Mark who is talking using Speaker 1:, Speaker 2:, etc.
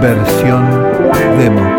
Speaker 1: versión demo.